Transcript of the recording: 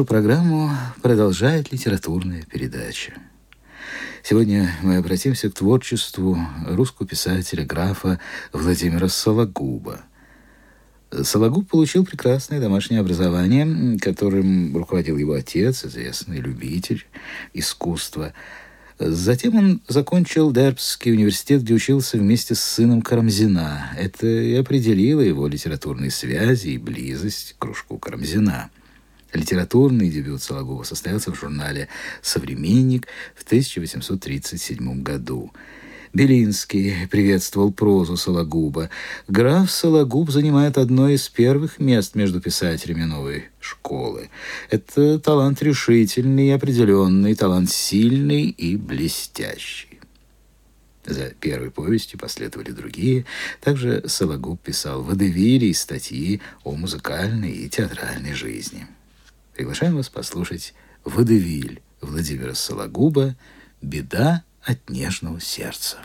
Нашу программу продолжает литературная передача. Сегодня мы обратимся к творчеству русского писателя, графа Владимира Сологуба. Сологуб получил прекрасное домашнее образование, которым руководил его отец, известный любитель искусства. Затем он закончил Дербский университет, где учился вместе с сыном Карамзина. Это и определило его литературные связи и близость к кружку Карамзина. Литературный дебют Сологуба состоялся в журнале «Современник» в 1837 году. Белинский приветствовал прозу Сологуба. Граф Сологуб занимает одно из первых мест между писателями новой школы. Это талант решительный и определенный, талант сильный и блестящий. За первой повестью последовали другие. Также Сологуб писал водевили и статьи о музыкальной и театральной жизни. Приглашаем вас послушать «Водевиль» Владимира Сологуба «Беда от нежного сердца».